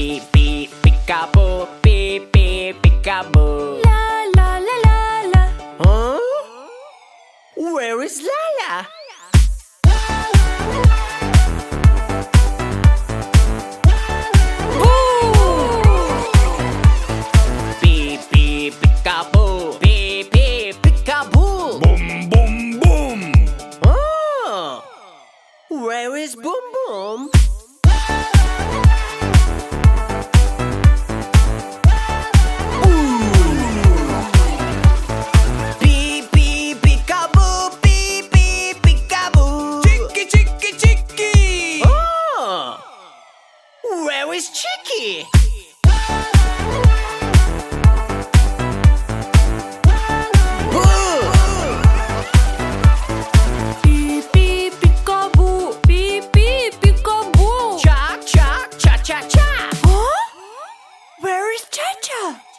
beep beep peekaboo, beep beep peekaboo. La la la la la. Huh? Where is Lala? Beep beep peekaboo, beep beep peekaboo. Boom, boom, boom. Oh, where is Boom Boom? Cha cha. Cha. Huh? Where is Cha Cha?